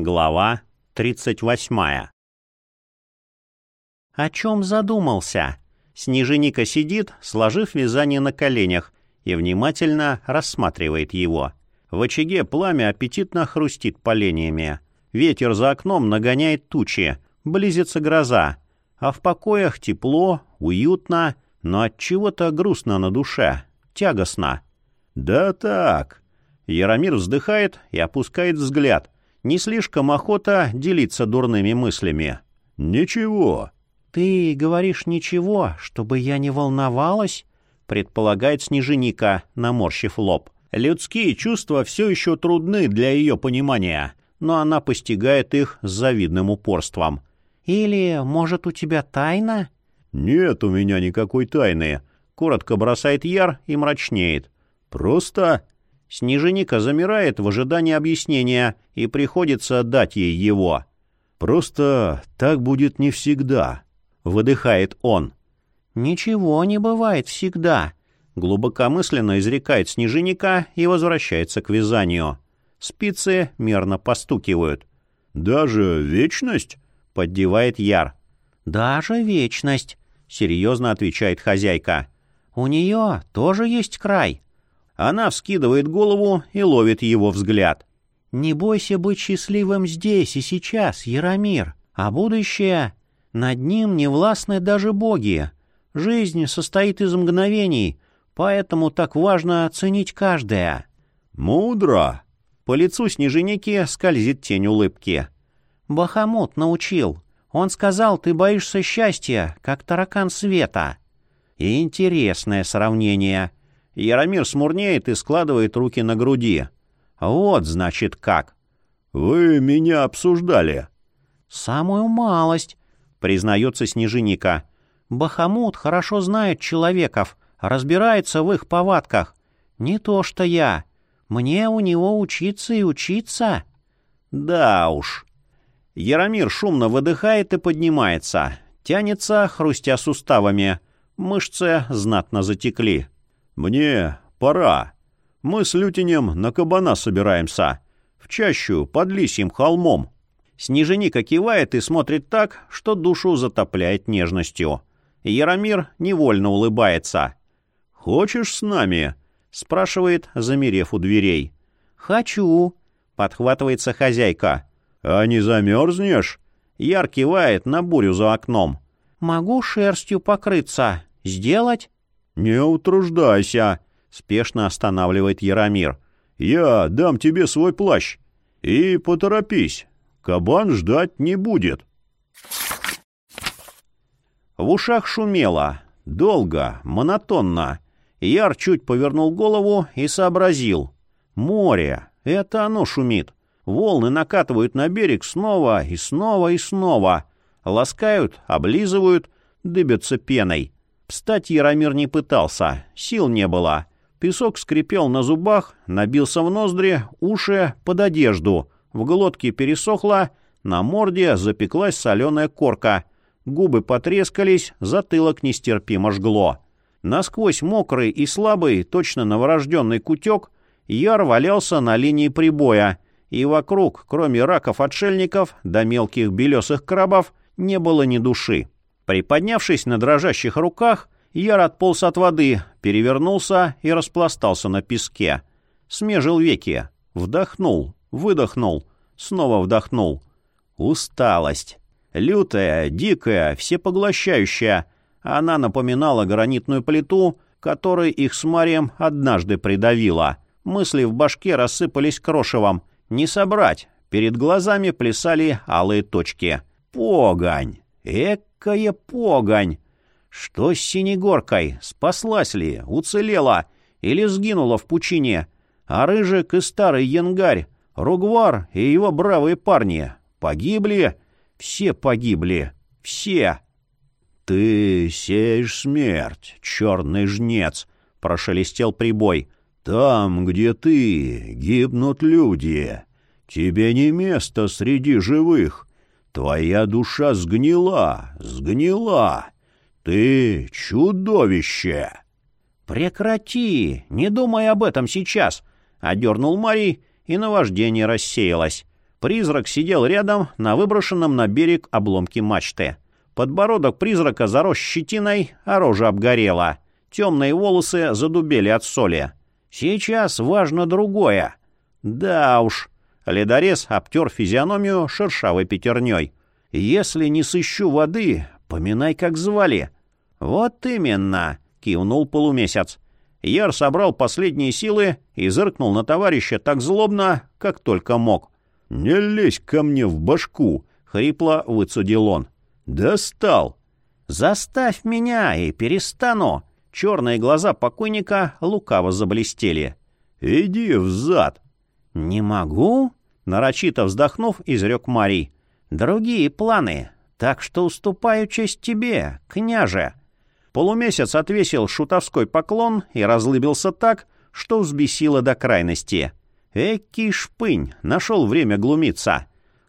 Глава 38 О чем задумался? Снежиника сидит, сложив вязание на коленях, и внимательно рассматривает его. В очаге пламя аппетитно хрустит поленьями. Ветер за окном нагоняет тучи, близится гроза. А в покоях тепло, уютно, но от чего-то грустно на душе, тягостно. «Да так!» Яромир вздыхает и опускает взгляд. Не слишком охота делиться дурными мыслями. «Ничего». «Ты говоришь ничего, чтобы я не волновалась?» предполагает Снежиника, наморщив лоб. Людские чувства все еще трудны для ее понимания, но она постигает их с завидным упорством. «Или, может, у тебя тайна?» «Нет у меня никакой тайны», — коротко бросает Яр и мрачнеет. «Просто...» Снежиника замирает в ожидании объяснения, и приходится отдать ей его. «Просто так будет не всегда», — выдыхает он. «Ничего не бывает всегда», — глубокомысленно изрекает Снежиника и возвращается к вязанию. Спицы мерно постукивают. «Даже вечность?» — поддевает Яр. «Даже вечность», — серьезно отвечает хозяйка. «У нее тоже есть край». Она вскидывает голову и ловит его взгляд. «Не бойся быть счастливым здесь и сейчас, Яромир, а будущее... Над ним не властны даже боги. Жизнь состоит из мгновений, поэтому так важно оценить каждое». «Мудро!» По лицу снеженики скользит тень улыбки. «Бахамут научил. Он сказал, ты боишься счастья, как таракан света». Интересное сравнение. Яромир смурнеет и складывает руки на груди. Вот, значит, как. «Вы меня обсуждали». «Самую малость», — признается Снежиника. «Бахамут хорошо знает человеков, разбирается в их повадках. Не то что я. Мне у него учиться и учиться». «Да уж». Яромир шумно выдыхает и поднимается. Тянется, хрустя суставами. Мышцы знатно затекли. «Мне пора. Мы с Лютинем на кабана собираемся. В чащу, под лисьим холмом». Снеженика кивает и смотрит так, что душу затопляет нежностью. Яромир невольно улыбается. «Хочешь с нами?» — спрашивает, замерев у дверей. «Хочу», — подхватывается хозяйка. «А не замерзнешь?» Яр кивает на бурю за окном. «Могу шерстью покрыться. Сделать?» «Не утруждайся», — спешно останавливает Яромир. «Я дам тебе свой плащ. И поторопись, кабан ждать не будет». В ушах шумело. Долго, монотонно. Яр чуть повернул голову и сообразил. Море. Это оно шумит. Волны накатывают на берег снова и снова и снова. Ласкают, облизывают, дыбятся пеной. Встать Яромир не пытался, сил не было. Песок скрипел на зубах, набился в ноздри, уши под одежду. В глотке пересохло, на морде запеклась соленая корка. Губы потрескались, затылок нестерпимо жгло. Насквозь мокрый и слабый, точно новорожденный кутек, Яр валялся на линии прибоя, и вокруг, кроме раков-отшельников да мелких белесых крабов, не было ни души. Приподнявшись на дрожащих руках, Яр отполз от воды, перевернулся и распластался на песке. Смежил веки. Вдохнул, выдохнул, снова вдохнул. Усталость. Лютая, дикая, всепоглощающая. Она напоминала гранитную плиту, которой их с Марием однажды придавила. Мысли в башке рассыпались крошевом. Не собрать. Перед глазами плясали алые точки. Погонь! Эк, Какая погонь! Что с Синегоркой? Спаслась ли? Уцелела? Или сгинула в пучине? А Рыжик и старый Янгарь, Ругвар и его бравые парни погибли? Все погибли. Все. «Ты сеешь смерть, черный жнец!» — прошелестел прибой. «Там, где ты, гибнут люди. Тебе не место среди живых. Твоя душа сгнила, сгнила. Ты чудовище!» «Прекрати! Не думай об этом сейчас!» — одернул Марий, и наваждение рассеялось. Призрак сидел рядом на выброшенном на берег обломке мачты. Подбородок призрака зарос щетиной, а рожа обгорела. Темные волосы задубели от соли. Сейчас важно другое. Да уж. Ледорез обтер физиономию шершавой пятерней. Если не сыщу воды, поминай, как звали. Вот именно, кивнул полумесяц. Яр собрал последние силы и зыркнул на товарища так злобно, как только мог. «Не лезь ко мне в башку!» — хрипло выцудил он. «Достал!» «Заставь меня и перестану!» Черные глаза покойника лукаво заблестели. «Иди взад!» «Не могу?» — нарочито вздохнув, изрек Марий. «Другие планы, так что уступаю честь тебе, княже!» Полумесяц отвесил шутовской поклон и разлыбился так, что взбесило до крайности. Эки шпынь, нашел время глумиться.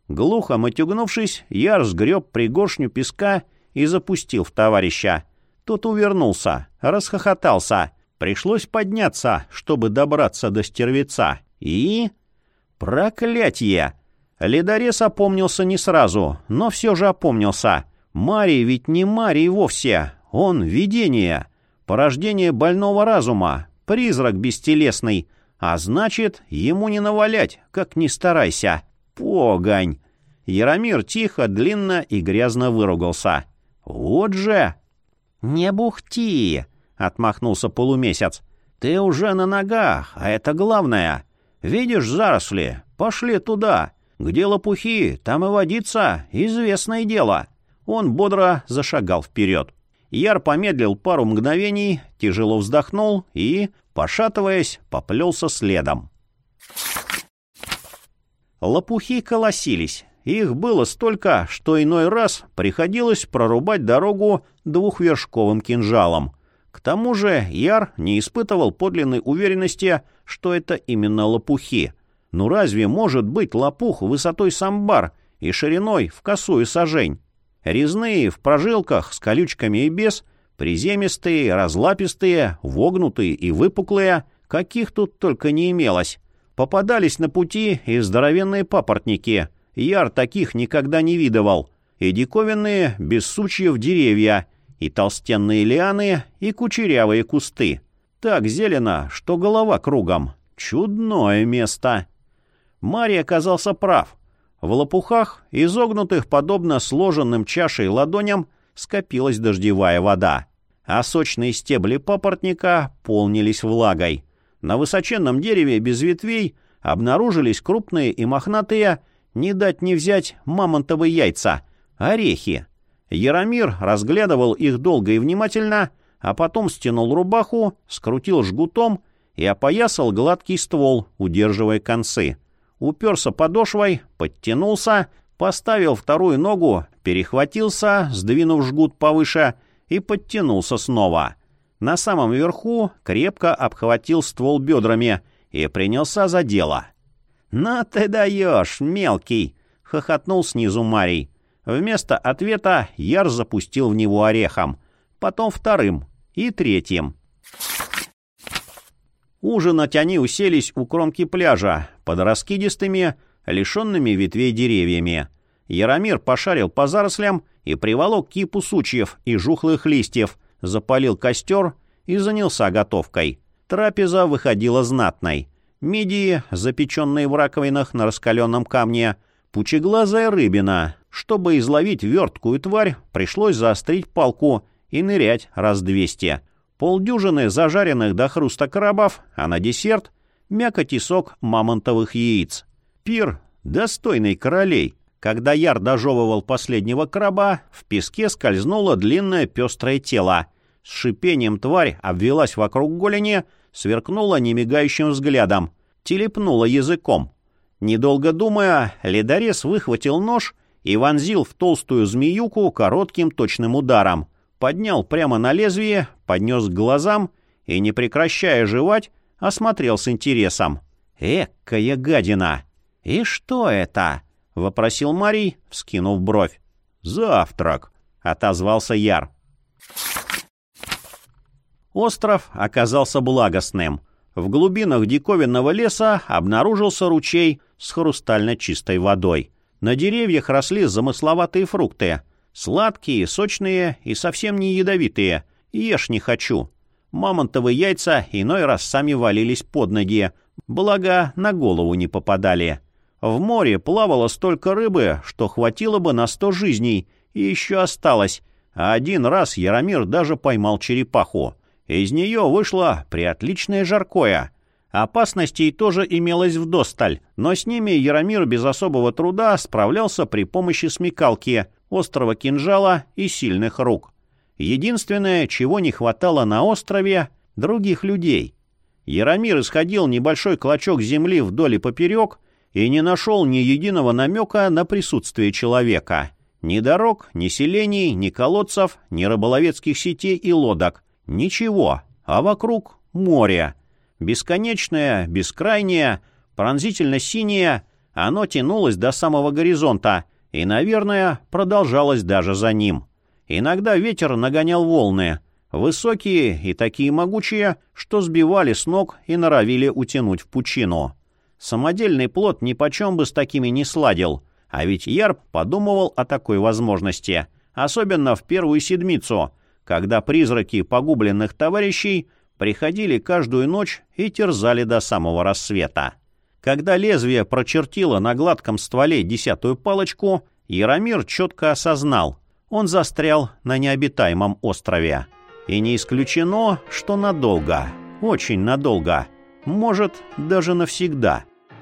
Глухо матюгнувшись, я сгреб пригоршню песка и запустил в товарища. Тот увернулся, расхохотался. Пришлось подняться, чтобы добраться до стервеца. И... Проклятье! Ледорез опомнился не сразу, но все же опомнился. Марий ведь не Марий вовсе, он — видение, порождение больного разума, призрак бестелесный, а значит, ему не навалять, как ни старайся. Погонь! Яромир тихо, длинно и грязно выругался. «Вот же!» «Не бухти!» — отмахнулся полумесяц. «Ты уже на ногах, а это главное. Видишь заросли? Пошли туда. Где лопухи, там и водиться, известное дело». Он бодро зашагал вперед. Яр помедлил пару мгновений, тяжело вздохнул и, пошатываясь, поплелся следом. Лопухи колосились. Их было столько, что иной раз приходилось прорубать дорогу двухвершковым кинжалом. К тому же Яр не испытывал подлинной уверенности, что это именно лопухи. Ну разве может быть лопух высотой самбар и шириной в косую сажень? Резные, в прожилках, с колючками и без, приземистые, разлапистые, вогнутые и выпуклые, каких тут только не имелось. Попадались на пути и здоровенные папоротники. Яр таких никогда не видывал. И диковинные, без сучьев деревья, и толстенные лианы, и кучерявые кусты. Так зелено, что голова кругом. Чудное место. Марий оказался прав. В лопухах, изогнутых подобно сложенным чашей ладоням, скопилась дождевая вода, а сочные стебли папоротника полнились влагой. На высоченном дереве без ветвей обнаружились крупные и мохнатые, не дать не взять, мамонтовые яйца, орехи. Яромир разглядывал их долго и внимательно, а потом стянул рубаху, скрутил жгутом и опоясал гладкий ствол, удерживая концы уперся подошвой, подтянулся, поставил вторую ногу, перехватился, сдвинув жгут повыше, и подтянулся снова. На самом верху крепко обхватил ствол бедрами и принялся за дело. «На ты даешь, мелкий!» — хохотнул снизу Марий. Вместо ответа Яр запустил в него орехом, потом вторым и третьим. Ужинать они уселись у кромки пляжа, под раскидистыми, лишенными ветвей деревьями. Яромир пошарил по зарослям и приволок кипу сучьев и жухлых листьев, запалил костер и занялся готовкой. Трапеза выходила знатной. Мидии, запеченные в раковинах на раскаленном камне, пучеглазая рыбина. Чтобы изловить верткую тварь, пришлось заострить палку и нырять раз двести полдюжины зажаренных до хруста крабов, а на десерт — мякоть и сок мамонтовых яиц. Пир, достойный королей. Когда Яр дожевывал последнего краба, в песке скользнуло длинное пестрое тело. С шипением тварь обвелась вокруг голени, сверкнула немигающим взглядом, телепнула языком. Недолго думая, ледорез выхватил нож и вонзил в толстую змеюку коротким точным ударом — поднял прямо на лезвие, поднес к глазам и, не прекращая жевать, осмотрел с интересом. «Экая гадина!» «И что это?» — вопросил Марий, вскинув бровь. «Завтрак», — отозвался Яр. Остров оказался благостным. В глубинах диковинного леса обнаружился ручей с хрустально чистой водой. На деревьях росли замысловатые фрукты. Сладкие, сочные и совсем не ядовитые. Ешь не хочу. Мамонтовые яйца иной раз сами валились под ноги, благо на голову не попадали. В море плавало столько рыбы, что хватило бы на сто жизней, и еще осталось. А один раз Яромир даже поймал черепаху. Из нее вышло приотличное жаркое. Опасностей тоже имелось вдосталь, но с ними Яромир без особого труда справлялся при помощи смекалки, острого кинжала и сильных рук. Единственное, чего не хватало на острове — других людей. Яромир исходил небольшой клочок земли вдоль и поперек и не нашел ни единого намека на присутствие человека. Ни дорог, ни селений, ни колодцев, ни рыболовецких сетей и лодок. Ничего, а вокруг море. Бесконечное, бескрайнее, пронзительно синее, оно тянулось до самого горизонта и, наверное, продолжалось даже за ним. Иногда ветер нагонял волны, высокие и такие могучие, что сбивали с ног и норовили утянуть в пучину. Самодельный плод нипочем бы с такими не сладил, а ведь Ярб подумывал о такой возможности, особенно в первую седмицу, когда призраки погубленных товарищей приходили каждую ночь и терзали до самого рассвета. Когда лезвие прочертило на гладком стволе десятую палочку, Яромир четко осознал, он застрял на необитаемом острове. И не исключено, что надолго, очень надолго, может, даже навсегда –